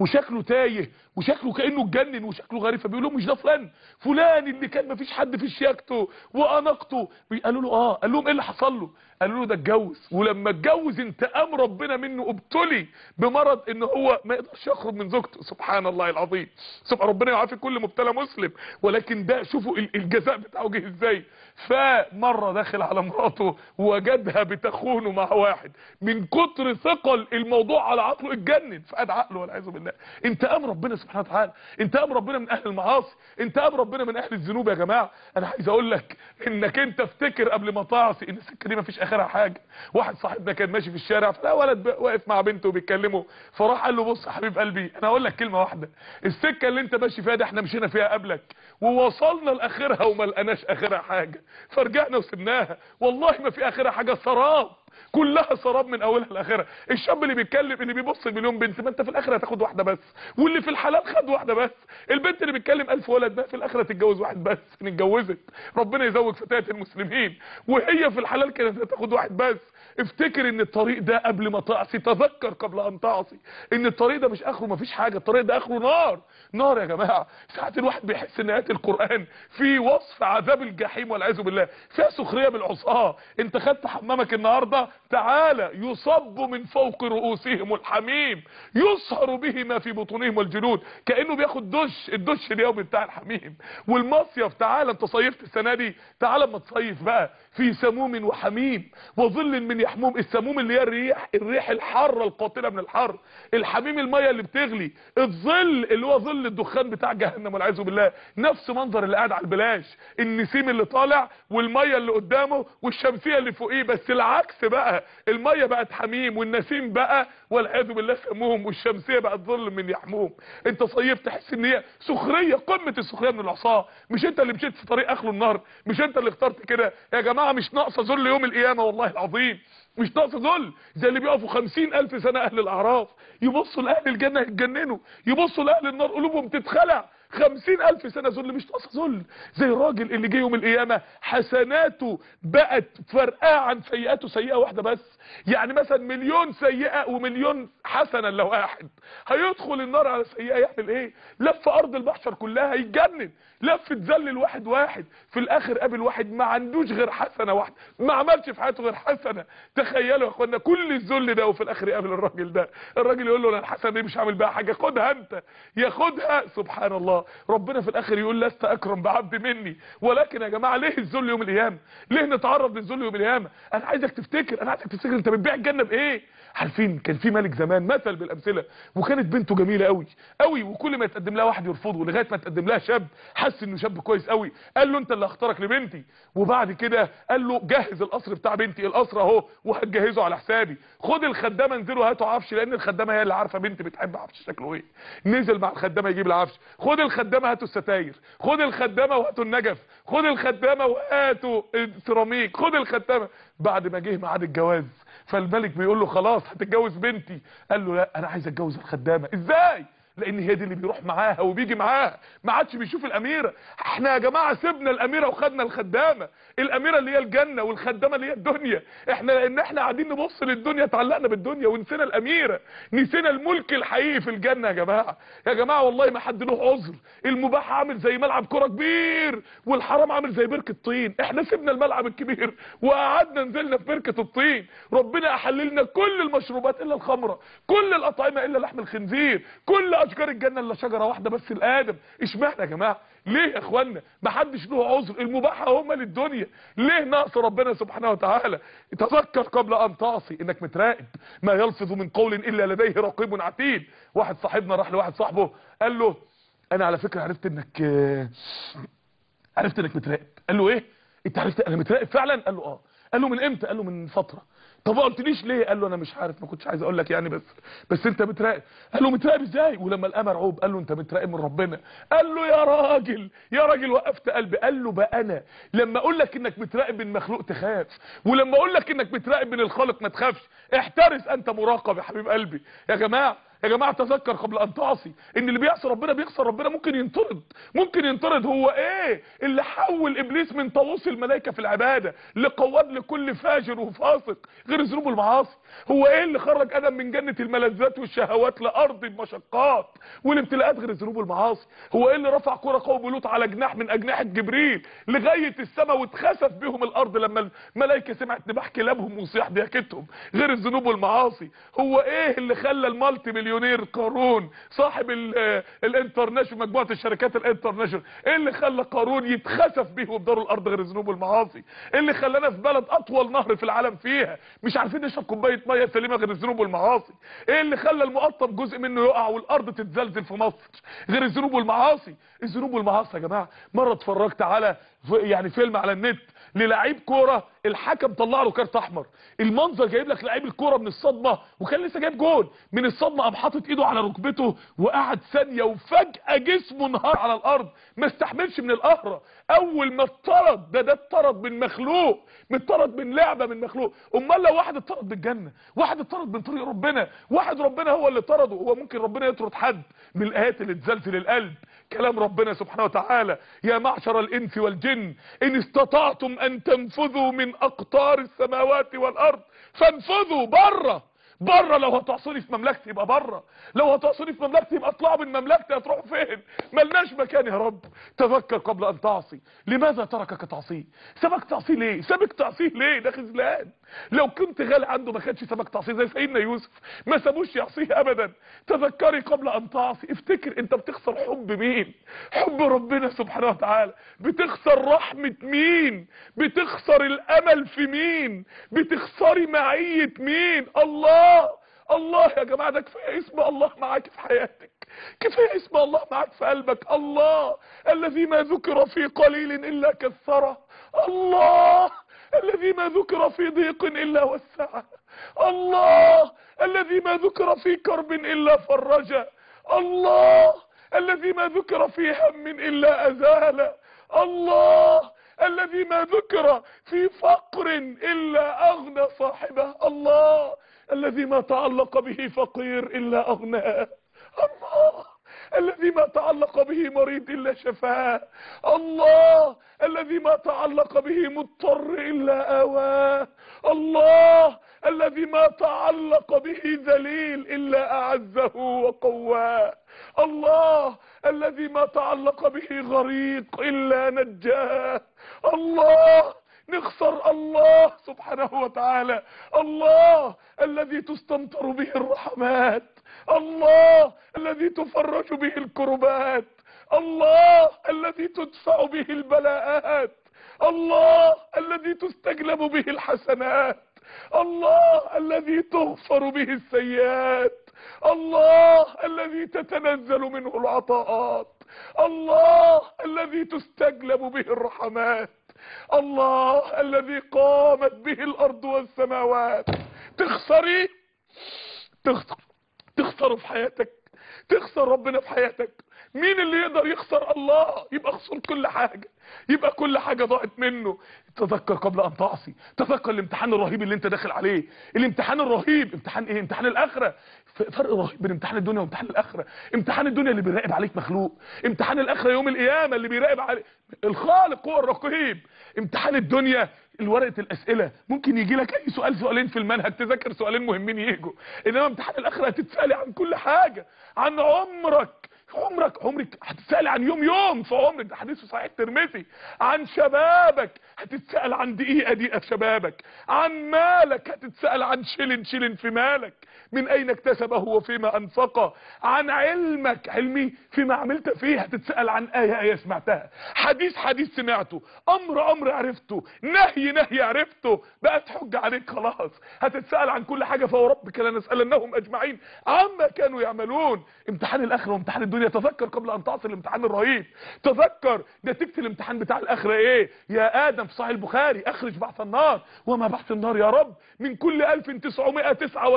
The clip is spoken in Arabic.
وشكله تايه وشكله كأنه اتجنن وشكله غريب فبيقول لهم مش ده فلان. فلان اللي كان مفيش حد في شياكته وأناقته. قالوا له آه. قال لهم إيه اللي حصل له؟ قالوا له ده اتجوز. ولما اتجوز انتقام ربنا منه ابتلي بمرض إن هو ما يقدرش يخرج من زوجته. سبحان الله العظيم. سبحان ربنا يعافي كل مبتلى مسلم. ولكن ده شوفوا ال- الجزاء بتاعه جه إزاي. فمرة داخل على مراته وجدها بتخونه مع واحد. من كتر ثقل الموضوع على عقله اتجنن. فقد عقله والعياذ بالله. انتقام ربنا سبحانه وتعالى انتقام ربنا من أهل المعاصي انتقام ربنا من أهل الذنوب يا جماعة. أنا عايز أقول لك إنك أنت افتكر قبل ما تعصي إن السكة دي مفيش آخرها حاجة. واحد صاحبنا كان ماشي في الشارع فلا ولد واقف مع بنته وبيتكلموا. فراح قال له بص يا حبيب قلبي أنا هقول لك كلمة واحدة. السكة اللي انت ماشي فيها دي إحنا مشينا فيها قبلك. ووصلنا لآخرها وما لقناش آخرها حاجة. فرجعنا وسبناها. والله ما في آخرها حاجة سراب. كلها سراب من أولها لآخرها. الشاب اللي بيتكلم اللي بيبص مليون بنت ما أنت في الآخرة هتاخد واحدة بس. واللي في الحلال خد واحدة بس. البنت اللي بيتكلم ألف ولد ده في الآخرة تتجوز واحد بس. إن اتجوزت ربنا يزوج فتيات المسلمين. وهي في الحلال كانت هتاخد واحد بس. افتكر إن الطريق ده قبل ما تعصي تذكر قبل أن تعصي. إن الطريق ده مش آخره مفيش حاجة. الطريق ده آخره نار. نار يا جماعة. ساعات الواحد بيحس إن آيات القرآن في وصف عذاب الجحيم والعياذ بالله. فيها سخرية بالعصاه أنت خدت حمامك النهارده؟ تعالى يصب من فوق رؤوسهم الحميم. يصهر به ما في بطونهم والجلود كأنه بياخد دش. الدش اليومي بتاع الحميم. والمصيف تعالى أنت صيفت السنة دي. تعالى أما تصيف بقى. في سموم وحميم وظل من يحموم السموم اللي هي الريح الريح الحارة القاتلة من الحر الحميم المية اللي بتغلي الظل اللي هو ظل الدخان بتاع جهنم والعياذ بالله نفس منظر اللي قاعد على البلاش النسيم اللي طالع والمية اللي قدامه والشمسية اللي فوقيه بس العكس بقى المية بقت حميم والنسيم بقى والعياذ بالله سموم والشمسية بقت ظل من يحموم. انت صيف تحس ان هي سخرية قمة السخرية من العصاه مش انت اللي مشيت في طريق اخره النار مش انت اللي اخترت كده. يا جماعة مش ناقصة ذل يوم القيامة والله العظيم. مش ناقصه ذل زي اللي بيقفوا خمسين ألف سنة أهل الأعراف يبصوا لأهل الجنة يتجننوا يبصوا لأهل النار قلوبهم تتخلع. خمسين ألف سنة ذل مش ناقصه ذل. زي الراجل اللي جه يوم القيامة حسناته بقت فرقاه عن سيئاته سيئة واحدة بس. يعني مثلا مليون سيئة ومليون حسنة لو واحد. هيدخل النار على سيئة يعمل إيه؟ لف أرض المحشر كلها هيتجنن. لف تذلل واحد واحد في الآخر قابل واحد ما عندوش غير حسنة واحدة ما عملش في حياته غير حسنة. تخيلوا يا إخوانا كل الذل ده وفي الآخر يقابل الراجل ده. الراجل يقول له أنا الحسنة دي مش عامل بيها حاجة خدها أنت. ياخدها سبحان الله ربنا في الآخر يقول لست أكرم بعبد مني. ولكن يا جماعة ليه الذل يوم القيامة؟ ليه نتعرض للذل يوم القيامة؟ أنا عايزك تفتكر أنا عايزك تفتكر أنت بتبيع الجنة بإيه؟ عارفين كان في ملك زمان مثل بالأمثلة وكانت بنته جميلة قوي قوي وكل ما يتقدم لها واحد يرفضه لغاية ما تقدم لها شاب حس إنه شاب كويس قوي قال له أنت اللي هختارك لبنتي. وبعد كده قال له جهز القصر بتاع بنتي القصر أهو وهتجهزه على حسابي. خد الخدامة انزلوا هاتوا عفش لأن الخدامة هي اللي عارفة بنتي بتحب عفش شكله إيه. نزل مع الخدامة يجيب العفش. خد الخدامة هاتوا الستاير. خد الخدامة وهاتوا النجف. خد الخدامة وهاتوا السيراميك. خد الخدامة. بعد ما جه ميعاد الجواز فالملك بيقول له خلاص هتتجوز بنتي. قال له لا أنا عايز أتجوز الخدامة. إزاي؟ لأن هي دي اللي بيروح معاها وبيجي معاها. ما عادش بيشوف الاميره إحنا يا جماعة سيبنا الاميرة وخدنا الخدامة. الاميرة اللي هي الجنة والخدامة اللي هي الدنيا. إحنا لأن إحنا قاعدين نبص للدنيا اتعلقنا بالدنيا ونسينا الاميره نسينا الملك الحقيقي في الجنة يا جماعة. يا جماعة والله ما حد له عذر. المباح عامل زي ملعب كرة كبير والحرام عامل زي بركة طين إحنا سيبنا الملعب الكبير وقعدنا نزلنا في بركة الطين. ربنا احللنا كل المشروبات إلا الخمرة كل الأطعمة إلا لحم الخنزير كل اشجار الجنة إلا شجرة واحدة بس لادم إشمعنى يا جماعة؟ ليه يا اخوانا ما حدش له عذر. المباح هم للدنيا. ليه نقص ربنا سبحانه وتعالى؟ تذكر قبل أن تعصي إنك متراقب. ما يلفظ من قول إلا لديه رقيب عتيد. واحد صاحبنا راح لواحد صاحبه قال له أنا على فكرة عرفت إنك عرفت إنك متراقب. قال له إيه؟ أنت عرفت أنا متراقب فعلا؟ قال له آه. قال له من إمتى؟ قال له من فترة. طب ما قلتليش ليه؟ قال له أنا مش عارف ما كنتش عايز أقول لك يعني بس بس أنت متراقب قال له متراقب إزاي؟ ولما لقاه مرعوب قال له أنت متراقب من ربنا. قال له يا راجل يا راجل وقفت قلبي. قال له بقى أنا لما أقول لك إنك متراقب من مخلوق تخاف ولما أقول لك إنك متراقب من الخالق ما تخافش احترس أنت مراقب يا حبيب قلبي. يا جماعة يا جماعة تذكر قبل أن تعصي إن اللي بيعصي ربنا بيخسر ربنا ممكن ينطرد. ممكن ينطرد هو إيه؟ اللي حول إبليس من طاووس الملائكة في العبادة لقواد لكل فاجر وفاسق غير الذنوب والمعاصي هو إيه اللي خرج أدم من جنة الملذات والشهوات لأرض المشقات والابتلاءات غير الذنوب والمعاصي هو إيه اللي رفع كرة قوم لوط على جناح من اجنحة جبريل لغاية السماء واتخسف بهم الأرض لما الملائكة سمعت نباح كلابهم وصياح ضحكتهم غير الذنوب والمعاصي هو إيه اللي خلى المالتي مليونير قارون صاحب ال international مجموعة الشركات ال international. إيه اللي خلى قارون يتخسف بيهم بدار الأرض غير الذنوب والمعاصي؟ إيه اللي خلانا في بلد أطول نهر في العالم فيها؟ مش عارفين نشرب كوباية مية سليمه غير الذنوب والمعاصي. إيه اللي خلى المقطم جزء منه يقع والأرض تتزلزل في مصر غير الذنوب والمعاصي؟ الذنوب والمعاصي يا جماعة. مرة اتفرجت على يعني فيلم على النت للعيب كورة الحكم طلع له كارت أحمر. المنظر جايب لك لعيب الكورة من الصدمة وكان لسه جايب جول. من الصدمة قام حاطط إيده على ركبته وقعد ثانية وفجأة جسمه انهار على الأرض. ما استحملش من القهرة. أول ما اتطرد ده ده اتطرد من مخلوق متطرد من لعبة من مخلوق. أمال لو واحد اتطرد بالجنه واحد اتطرد من طريق ربنا واحد ربنا هو اللي طرده هو ممكن ربنا يطرد حد من الآيات اللي تزلزل القلب. كلام ربنا سبحانه وتعالى. يا معشر الإنس والجن إن استطعتم أن تنفذوا من أقطار السماوات والأرض فانفذوا بره بره لو هتعصوني في مملكتي يبقى بره لو هتعصوني في مملكتي يبقى اطلعوا من مملكتي هتروحوا فين؟ ملناش مكان يا رب. تفكر قبل أن تعصي. لماذا تركك تعصيه سابك تعصيه ليه؟ سابك تعصيه ليه؟ ده خذلان. لو كنت غالي عنده ما كانش سابك تعصيه زي سيدنا يوسف ما سابوش يعصيه ابدا. تفكري قبل أن تعصي افتكر أنت بتخسر حب مين؟ حب ربنا سبحانه وتعالى. بتخسر رحمة مين؟ بتخسر الأمل في مين؟ بتخسري معية مين؟ الله! الله يا جماعة ده كفاية اسم الله معاك في حياتك. كفاية اسم الله معاك في قلبك. الله الذي ما ذكر في قليل إلا كثره الله! الذي ما ذكر في ضيق إلا وسعه. الله الذي ما ذكر في كرب إلا فرجه الله الذي ما ذكر في هم إلا أزاله الله الذي ما ذكر في فقر إلا أغنى صاحبه. الله الذي ما تعلق به فقير إلا أغناه. الله الذي ما تعلق به مريض إلا شفاه الله الذي ما تعلق به مضطر إلا آواه. الله الذي ما تعلق به ذليل إلا أعزه وقواه. الله الذي ما تعلق به غريق إلا نجاه. الله نخسر الله سبحانه وتعالى. الله الذي تستمطر به الرحمات. الله الذي تفرج به الكربات الله الذي تدفع به البلاءات الله الذي تستجلب به الحسنات الله الذي تغفر به السيئات الله الذي تتنزل منه العطاءات الله الذي تستجلب به الرحمات الله الذي قامت به الأرض والسماوات. تخسري؟ تخسر. تخسره في حياتك تخسر ربنا في حياتك. مين اللي يقدر يخسر الله؟ يبقى خسر كل حاجة. يبقى كل حاجة ضاعت منه. تذكر قبل أن تعصي. تذكر الامتحان الرهيب اللي أنت داخل عليه. الامتحان الرهيب. امتحان إيه؟ امتحان الآخرة. فرق رهيب بين امتحان الدنيا وامتحان الآخرة. امتحان الدنيا اللي بيراقب عليك مخلوق. امتحان الآخرة يوم القيامة اللي بيراقب عليك الخالق هو الرقيب. امتحان الدنيا الورقة الأسئلة. ممكن يجي لك أي سؤال سؤالين في المنهج تذاكر سؤالين مهمين يجوا. إنما امتحان الآخرة هتتسألي عن كل حاجة. عن عمرك. عمرك عمرك هتتسأل عن يوم يوم في عمرك ده حديث صحيح الترمذي. عن شبابك هتتسأل عن دقيقة دقيقة في شبابك. عن مالك هتتسأل عن شلن شلن في مالك. من أين اكتسبه وفيما أنفقه؟ عن علمك علمي فيما عملت فيه هتتسأل عن آية آية سمعتها. حديث حديث سمعته. أمر أمر عرفته. نهي نهي عرفته. بقت حجة عليك خلاص. هتتسأل عن كل حاجة فوربك لنسألنهم أجمعين. عما كانوا يعملون. امتحان الاخرة وامتحان الدنيا تذكر قبل أن تعصي الامتحان الرهيب. تذكر نتيجة الامتحان بتاع الاخرة إيه؟ يا آدم في صحيح البخاري أخرج بعث النار. وما بعث النار يا رب؟ من كل 1999